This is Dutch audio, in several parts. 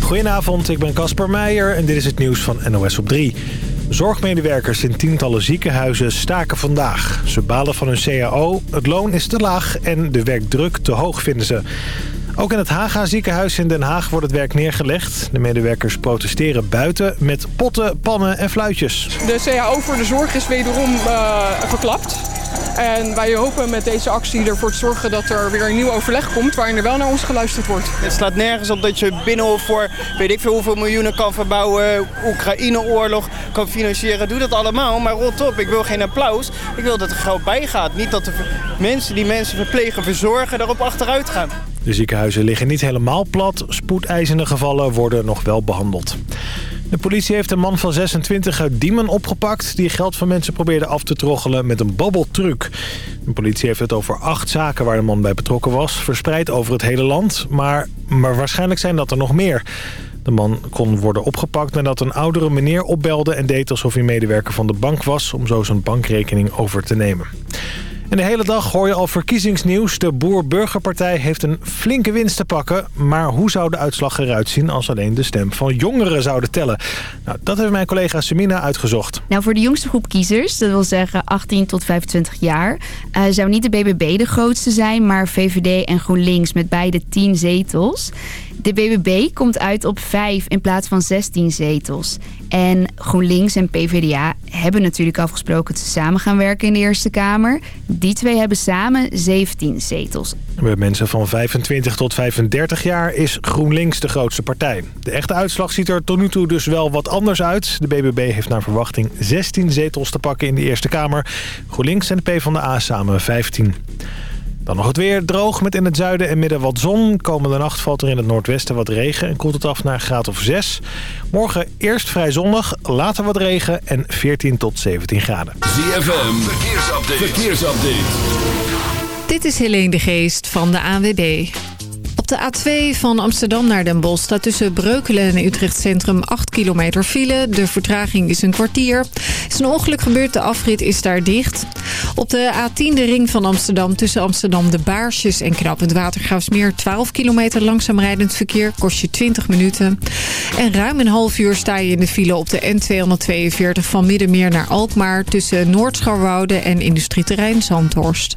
Goedenavond, ik ben Casper Meijer en dit is het nieuws van NOS op 3. Zorgmedewerkers in tientallen ziekenhuizen staken vandaag. Ze balen van hun CAO, het loon is te laag en de werkdruk te hoog vinden ze. Ook in het Haga ziekenhuis in Den Haag wordt het werk neergelegd. De medewerkers protesteren buiten met potten, pannen en fluitjes. De CAO voor de zorg is wederom uh, verklapt. En wij hopen met deze actie ervoor te zorgen dat er weer een nieuw overleg komt... waarin er wel naar ons geluisterd wordt. Het slaat nergens op dat je Binnenhof voor weet ik veel hoeveel miljoenen kan verbouwen... Oekraïne-oorlog kan financieren. Doe dat allemaal, maar rot op. Ik wil geen applaus. Ik wil dat er geld bij gaat. Niet dat de mensen die mensen verplegen, verzorgen, daarop achteruit gaan. De ziekenhuizen liggen niet helemaal plat. Spoedeisende gevallen worden nog wel behandeld. De politie heeft een man van 26 uit Diemen opgepakt... die geld van mensen probeerde af te troggelen met een babbeltruc. De politie heeft het over acht zaken waar de man bij betrokken was... verspreid over het hele land, maar, maar waarschijnlijk zijn dat er nog meer. De man kon worden opgepakt nadat een oudere meneer opbelde... en deed alsof hij medewerker van de bank was... om zo zijn bankrekening over te nemen. En de hele dag hoor je al verkiezingsnieuws. De Boer-Burgerpartij heeft een flinke winst te pakken. Maar hoe zou de uitslag eruit zien als alleen de stem van jongeren zouden tellen? Nou, dat heeft mijn collega Semina uitgezocht. Nou, voor de jongste groep kiezers, dat wil zeggen 18 tot 25 jaar... Uh, zou niet de BBB de grootste zijn, maar VVD en GroenLinks met beide 10 zetels. De BBB komt uit op 5 in plaats van 16 zetels. En GroenLinks en PvdA hebben natuurlijk afgesproken ze samen gaan werken in de Eerste Kamer. Die twee hebben samen 17 zetels. Bij mensen van 25 tot 35 jaar is GroenLinks de grootste partij. De echte uitslag ziet er tot nu toe dus wel wat anders uit. De BBB heeft naar verwachting 16 zetels te pakken in de Eerste Kamer. GroenLinks en de PvdA samen 15. Dan nog het weer. Droog met in het zuiden en midden wat zon. Komende nacht valt er in het noordwesten wat regen en koelt het af naar een graad of 6. Morgen eerst vrij zonnig, later wat regen en 14 tot 17 graden. ZFM, verkeersupdate. verkeersupdate. Dit is Helene de Geest van de ANWB. Op de A2 van Amsterdam naar Den Bosch staat tussen Breukelen en Utrecht Centrum 8 kilometer file. De vertraging is een kwartier. Is een ongeluk gebeurd, de afrit is daar dicht. Op de A10 de ring van Amsterdam tussen Amsterdam de Baarsjes en Knappend Watergraafsmeer 12 kilometer langzaam rijdend verkeer, kost je 20 minuten. En ruim een half uur sta je in de file op de N242 van Middenmeer naar Alkmaar tussen Noordscharwoude en industrieterrein Zandhorst.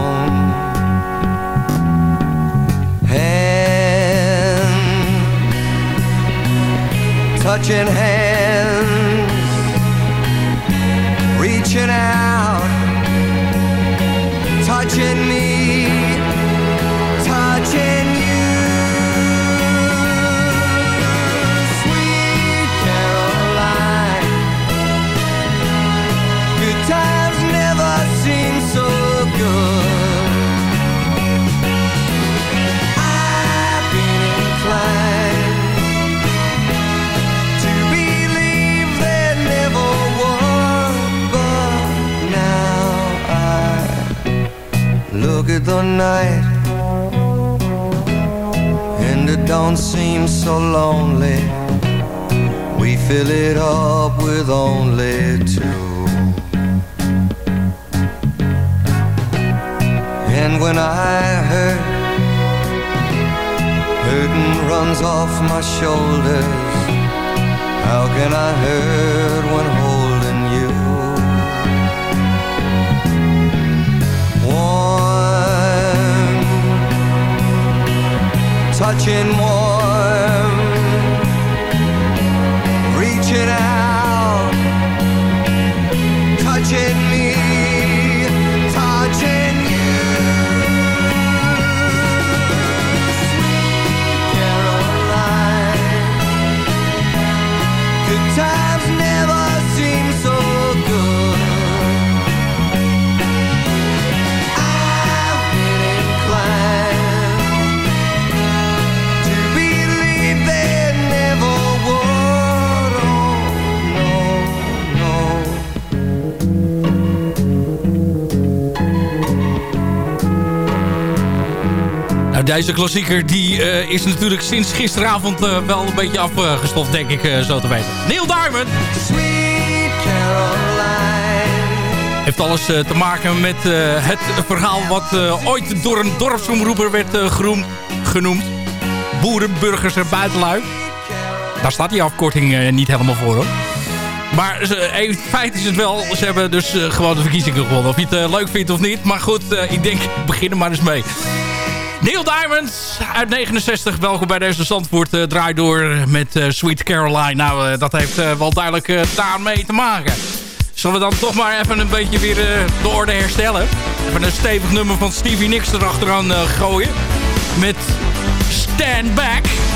touching hands, deze klassieker die, is natuurlijk sinds gisteravond wel een beetje afgestoft, denk ik, zo te weten. Neil Diamond! Heeft alles te maken met het verhaal wat ooit door een dorpsomroeper werd genoemd. Boerenburgers en buitenlui. Daar staat die afkorting niet helemaal voor hoor. Maar in feite is het wel, ze hebben dus gewoon de verkiezingen gewonnen. Of je het leuk vindt of niet. Maar goed, ik denk, begin er maar eens mee. Neil Diamond uit 69. Welkom bij deze Zandvoort uh, draai door met uh, Sweet Caroline. Nou, uh, dat heeft wel duidelijk daarmee te maken. Zullen we dan toch maar even een beetje weer de orde herstellen? Even een stevig nummer van Stevie Nicks erachteraan gooien. Met Stand Back.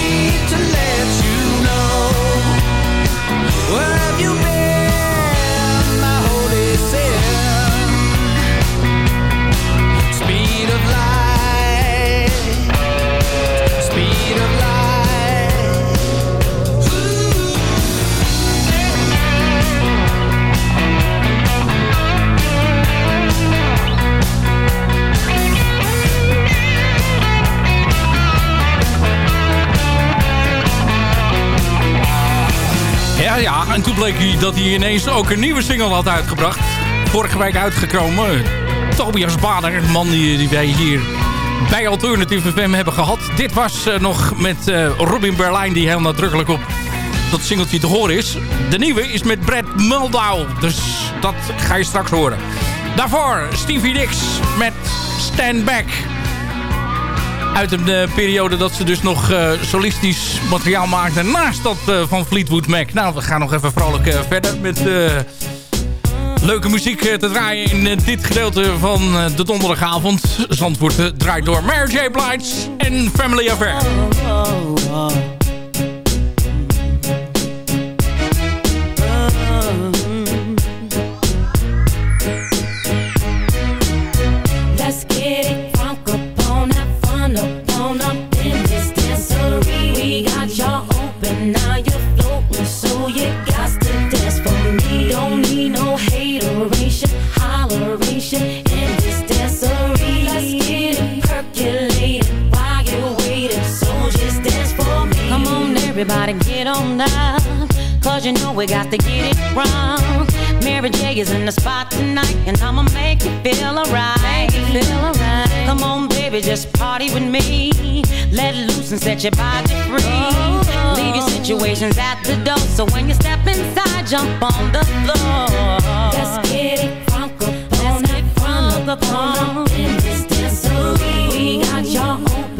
need to let you dat hij ineens ook een nieuwe single had uitgebracht. Vorige week uitgekomen. Tobias Bader, een man die, die wij hier bij Alternative FM hebben gehad. Dit was uh, nog met uh, Robin Berlijn die heel nadrukkelijk op dat singeltje te horen is. De nieuwe is met Brad Muldau. Dus dat ga je straks horen. Daarvoor Stevie Nicks met Stand Back. Uit een uh, periode dat ze dus nog uh, solistisch materiaal maakten naast dat uh, van Fleetwood Mac. Nou, we gaan nog even vrolijk verder met leuke muziek te draaien in dit gedeelte van de donderdagavond. Zandvoort draait door Mary J. Blige en Family Affair. You know we got to get it wrong. Mary J is in the spot tonight, and I'ma make you feel alright. Feel alright. Come on, baby, just party with me. Let loose and set your body free. Oh. Leave your situations at the door, so when you step inside, jump on the floor. Let's get it crunk up Let's get crunk up in this dancery. We got y'all open,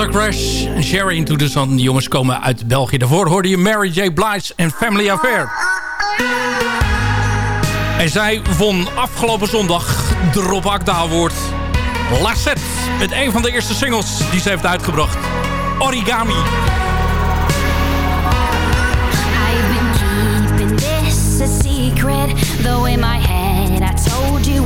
Delta Crash en Sherry Into the Sun. Die jongens komen uit België. Daarvoor hoorde je Mary J. Blige en Family Affair. En zij won afgelopen zondag de Rob Akda Award. Lassette met een van de eerste singles die ze heeft uitgebracht. Origami. I've been keeping this a secret, though in my told you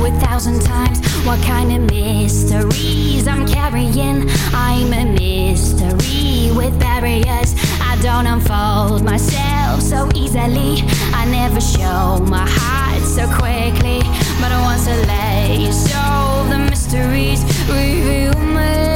What kind of mysteries I'm carrying? I'm a mystery with barriers. I don't unfold myself so easily. I never show my heart so quickly. But I let you solve the mysteries, reveal me.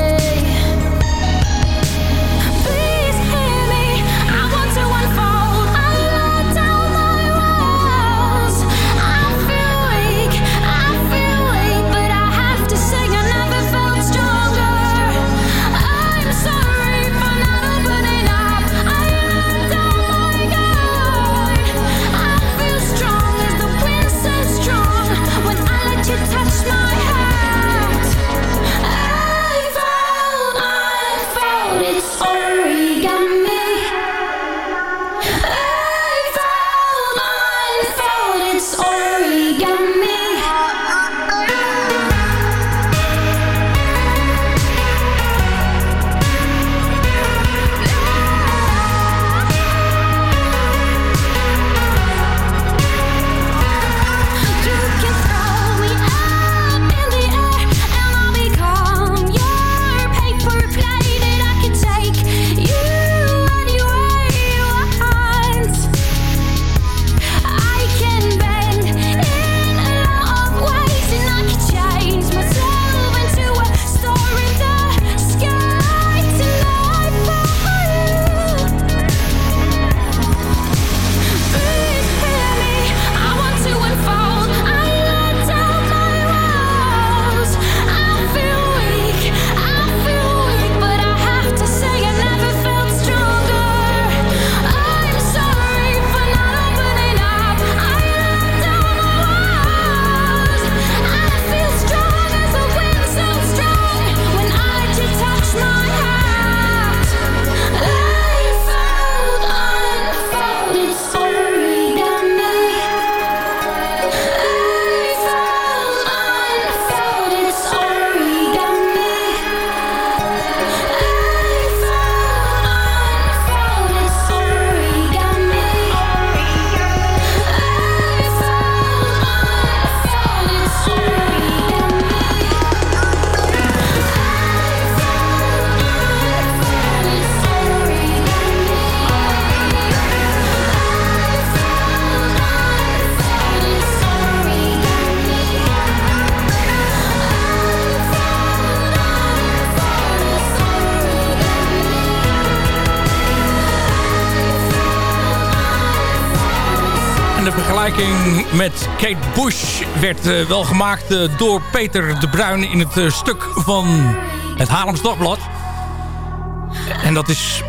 Met Kate Bush werd eh, wel gemaakt eh, door Peter de Bruin in het eh, stuk van het Haarlems Dagblad. En dat is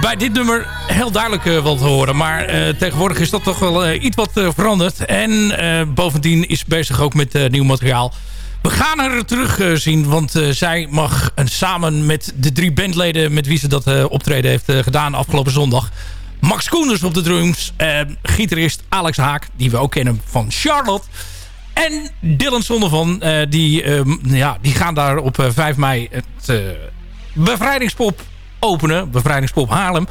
bij dit nummer heel duidelijk wel te horen. Maar tegenwoordig is dat toch wel iets wat veranderd. En bovendien is bezig ook met nieuw materiaal. We gaan haar terug zien, want zij mag samen met de drie bandleden... met wie ze dat optreden heeft gedaan afgelopen zondag... Max Koenders op de drums, eh, gitarist Alex Haak, die we ook kennen van Charlotte... En Dylan Zonnevan, eh die, eh, ja, die gaan daar op eh, 5 mei het eh, bevrijdingspop openen. Bevrijdingspop Haarlem.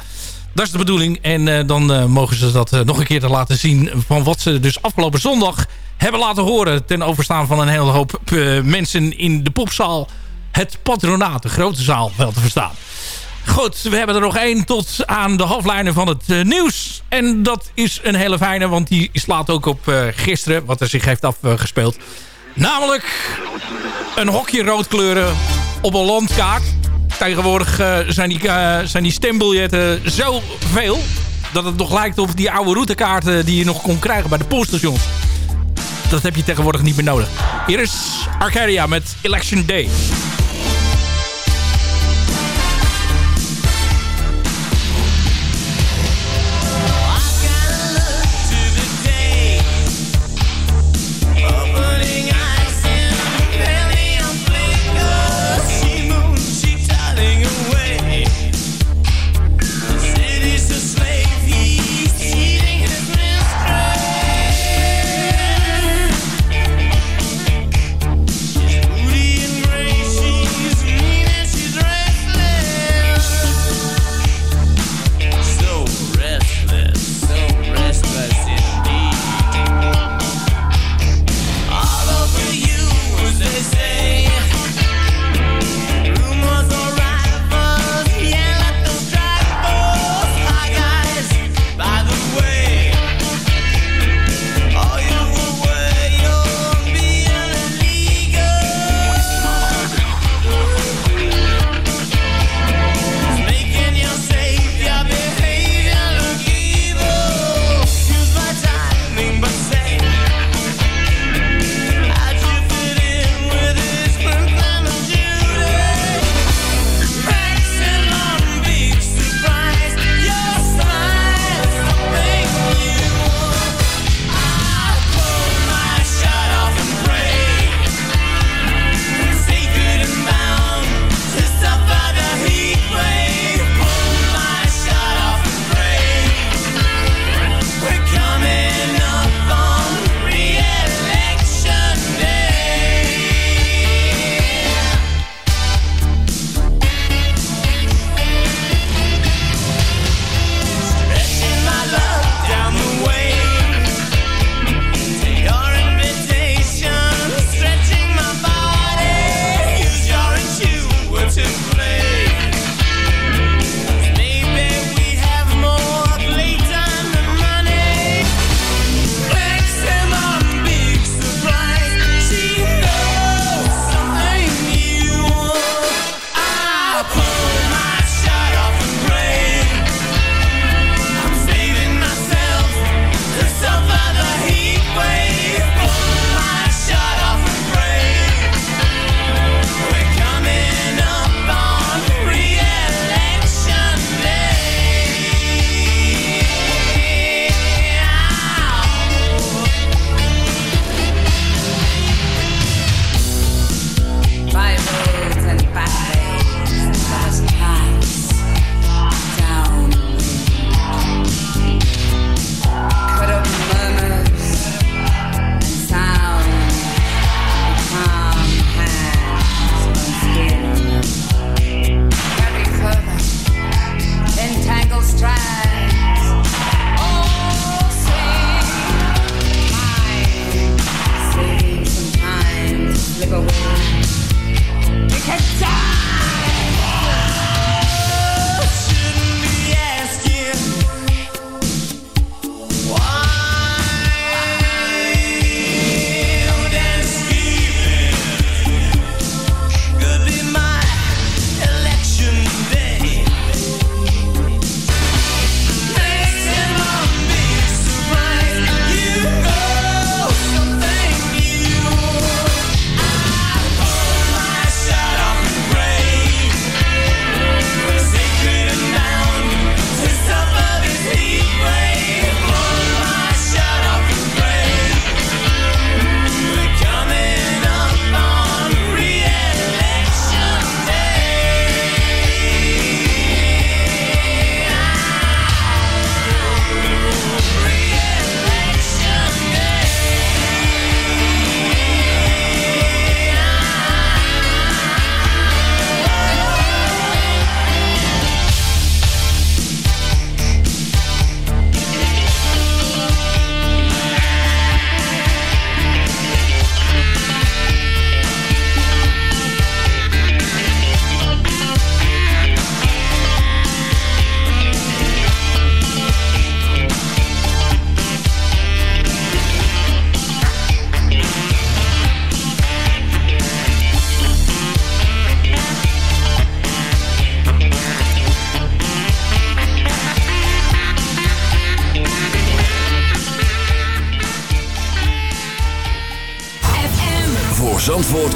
Dat is de bedoeling. En eh, dan eh, mogen ze dat eh, nog een keer te laten zien... van wat ze dus afgelopen zondag hebben laten horen... ten overstaan van een hele hoop eh, mensen in de popzaal. Het patronaat, de grote zaal, wel te verstaan. Goed, we hebben er nog één tot aan de halflijnen van het eh, nieuws. En dat is een hele fijne, want die slaat ook op eh, gisteren... wat er zich heeft afgespeeld. Namelijk een hokje roodkleuren op een landkaart. Tegenwoordig eh, zijn, die, zijn die stembiljetten zoveel... dat het nog lijkt op die oude routekaarten die je nog kon krijgen bij de poststations. Dat heb je tegenwoordig niet meer nodig. Hier is Arcadia met Election Day.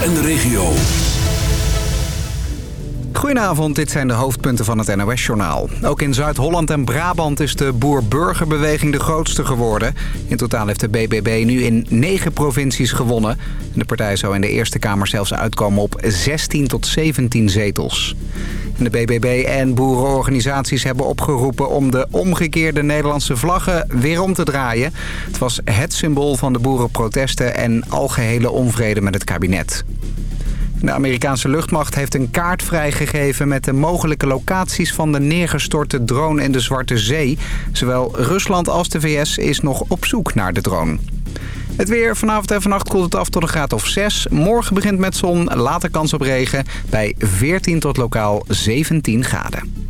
En de regio. Goedenavond, dit zijn de hoofdpunten van het NOS-journaal. Ook in Zuid-Holland en Brabant is de boer-burgerbeweging de grootste geworden. In totaal heeft de BBB nu in negen provincies gewonnen. De partij zou in de Eerste Kamer zelfs uitkomen op 16 tot 17 zetels. De BBB en boerenorganisaties hebben opgeroepen om de omgekeerde Nederlandse vlaggen weer om te draaien. Het was het symbool van de boerenprotesten en algehele onvrede met het kabinet. De Amerikaanse luchtmacht heeft een kaart vrijgegeven met de mogelijke locaties van de neergestorte drone in de Zwarte Zee. Zowel Rusland als de VS is nog op zoek naar de drone. Het weer. Vanavond en vannacht koelt het af tot een graad of 6. Morgen begint met zon, later kans op regen bij 14 tot lokaal 17 graden.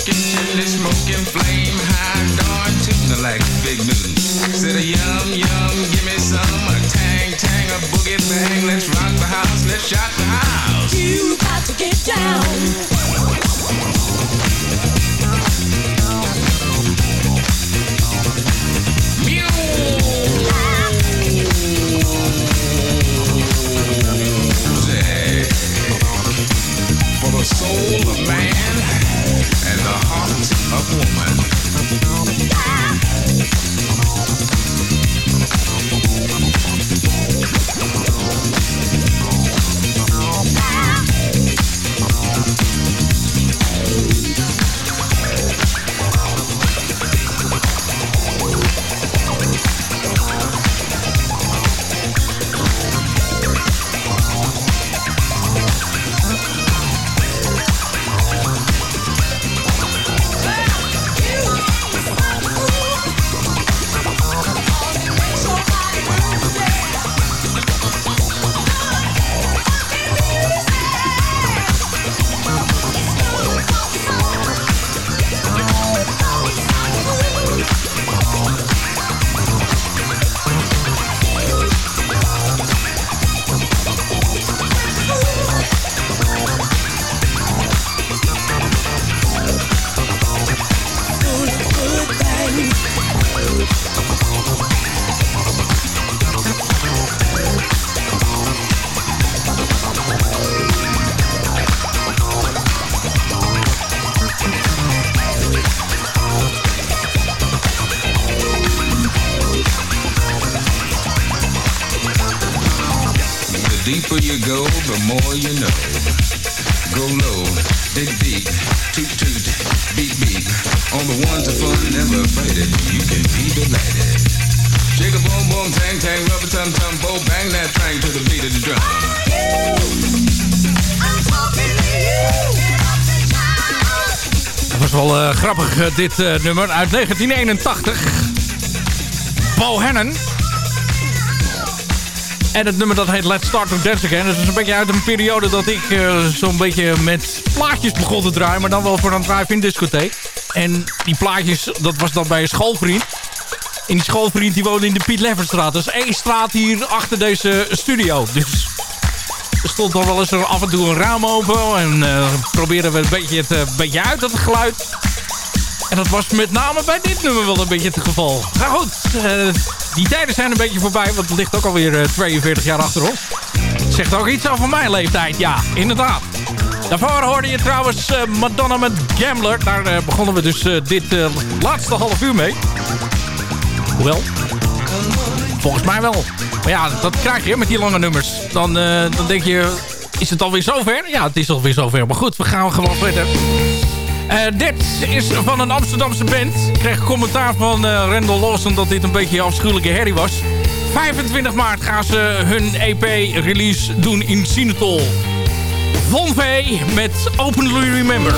smoking till smoking flame high guard big. Said a yum yum, give me some a tang tang a boogie bang. Let's rock the house, let's shock the house. You got to get down. For the soul of man 而我们 deeper you go, the more you know. Go low, dig deep, toot toot, beep beep. On the ones of fun, never fight it. You can be delighted. Shake a boom boom, tang tang, rubber tum tum, bo bang that thing to the beat of the drum. Dat was wel eh, grappig, eh, dit eh, nummer uit 1981. Bo Hannon. En het nummer dat heet Let's Start to Dance Again. Dat is een beetje uit een periode dat ik eh, zo'n beetje met plaatjes begon te draaien. Maar dan wel voor een drive-in discotheek. En die plaatjes, dat was dan bij een schoolvriend. En die schoolvriend die woonde in de Piet Leffertstraat. Dat is één straat hier achter deze studio. Dus er stond dan wel eens af en toe een raam open. En eh probeerden we een beetje het eh, beetje uit, dat geluid. En dat was met name bij dit nummer wel een beetje het geval. Nou goed, eh, die tijden zijn een beetje voorbij. Want het ligt ook alweer eh, 42 jaar achter ons. Zegt ook iets over mijn leeftijd, ja, inderdaad. Daarvoor hoorde je trouwens eh, Madonna met Gambler. Daar begonnen we dus dit laatste half uur mee. Hoewel, volgens mij wel. Maar ja, dat krijg je met die lange nummers. Dan, dan denk je, is het alweer zover? Ja, het is alweer zover. Maar goed, we gaan gewoon verder. Eh, dit is van een Amsterdamse band. Ik kreeg commentaar van eh Randall Lawson dat dit een beetje een afschuwelijke herrie was. 25 maart gaan ze hun EP-release doen in Sinatol. Von V met Openly Remember.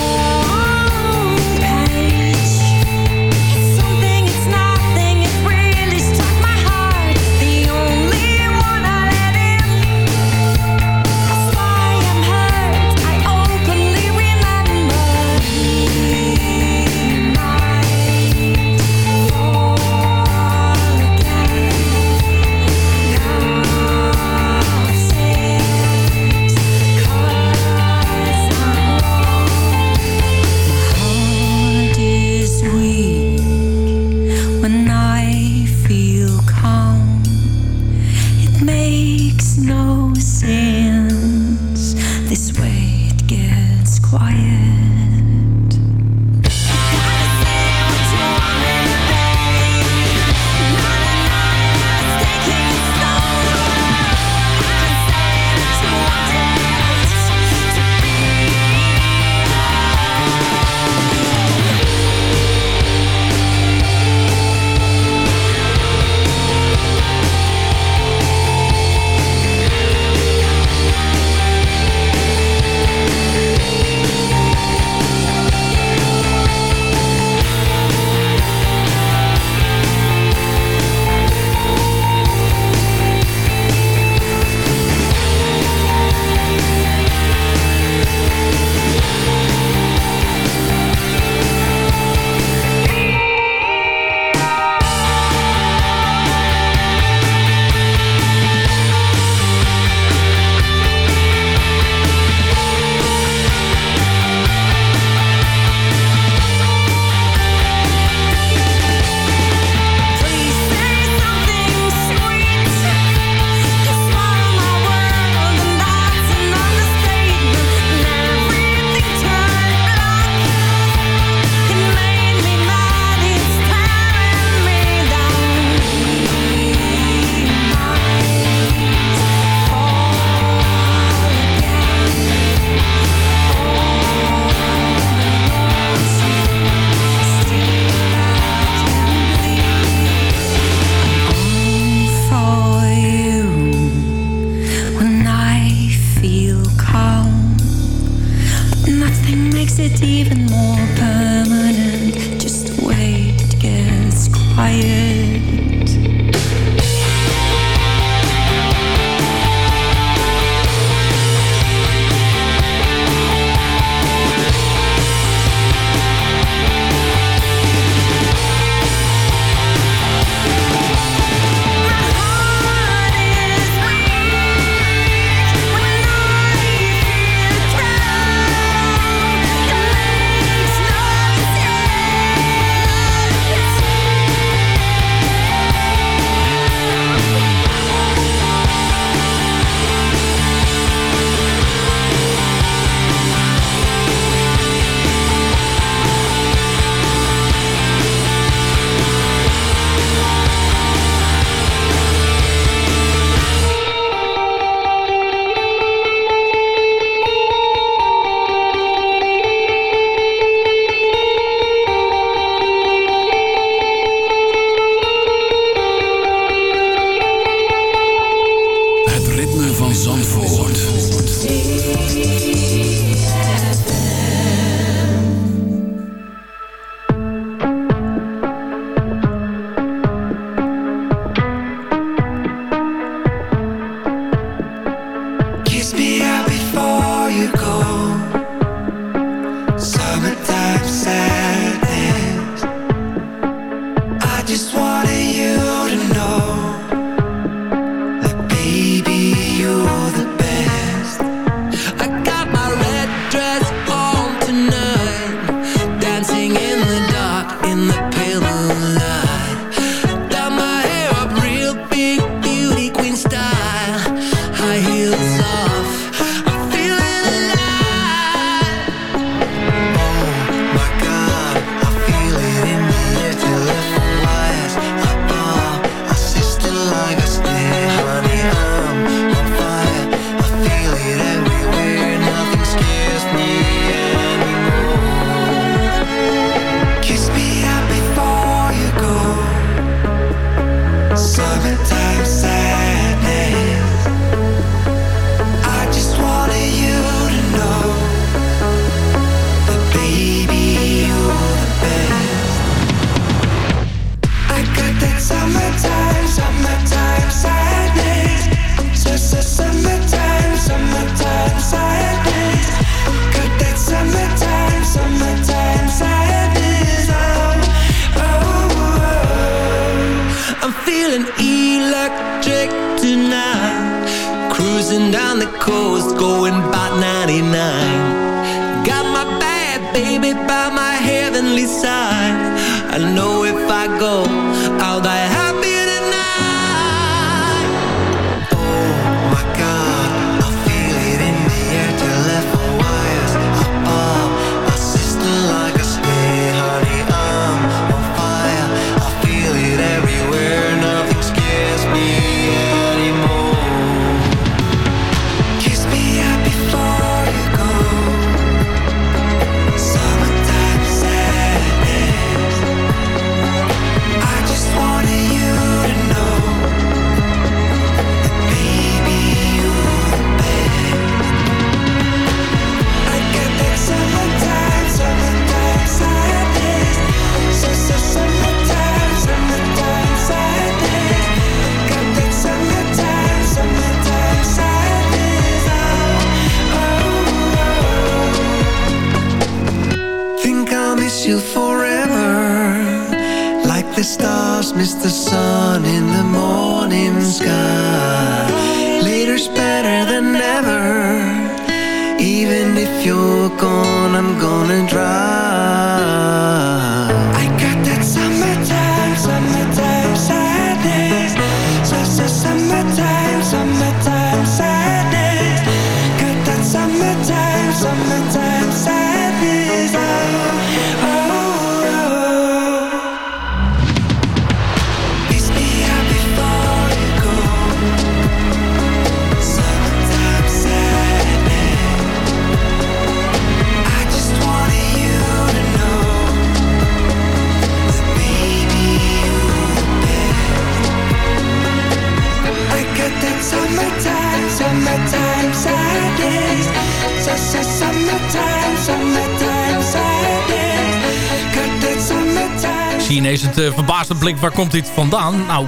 Blik, waar komt dit vandaan? Nou,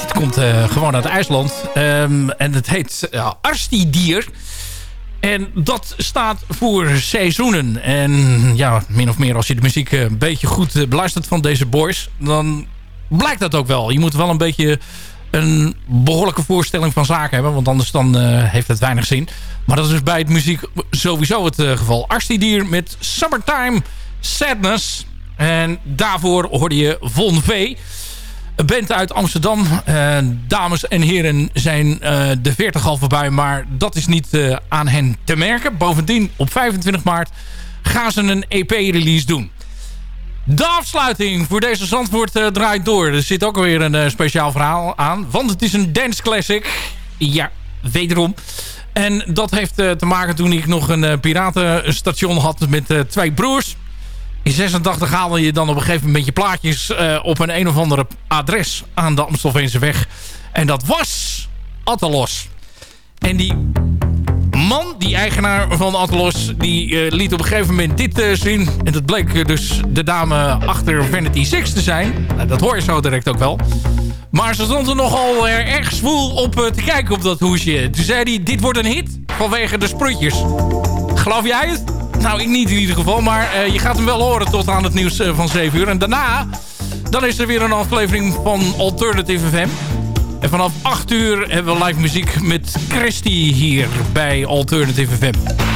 dit komt eh, gewoon uit IJsland. Ehm, en het heet uh, Arstidier. En dat staat voor seizoenen. En ja, min of meer als je de muziek eh, een beetje goed beluistert van deze boys... dan blijkt dat ook wel. Je moet wel een beetje een behoorlijke voorstelling van zaken hebben. Want anders dan heeft het weinig zin. Maar dat is dus bij het muziek sowieso het geval. Arstidier met Summertime Sadness... En daarvoor hoorde je Von V. Een band uit Amsterdam. Uh, dames en heren zijn uh, de 40 al voorbij. Maar dat is niet uh, aan hen te merken. Bovendien op 25 maart gaan ze een EP-release doen. De afsluiting voor deze Zandvoort draait door. Er zit ook weer een speciaal verhaal aan. Want het is een dance classic. Ja, wederom. En dat heeft te maken toen ik nog een piratenstation had met twee broers. In 86 haalde je dan op een gegeven moment je plaatjes uh, op een een of andere adres aan de Amstelveense weg. En dat was Attelos. En die man, die eigenaar van Attelos, die uh, liet op een gegeven moment dit uh, zien. En dat bleek dus de dame achter Vanity Six te zijn. Nou, dat hoor je zo direct ook wel. Maar ze stond er nogal erg zwoel op te kijken op dat hoesje. Toen zei hij, dit wordt een hit vanwege de sprutjes. Geloof jij het? Nou, ik niet in ieder geval. Maar uh, je gaat hem wel horen tot aan het nieuws uh, van 7 uur. En daarna, dan is er weer een aflevering van Alternative FM. En vanaf 8 uur hebben we live muziek met Christy hier bij Alternative FM.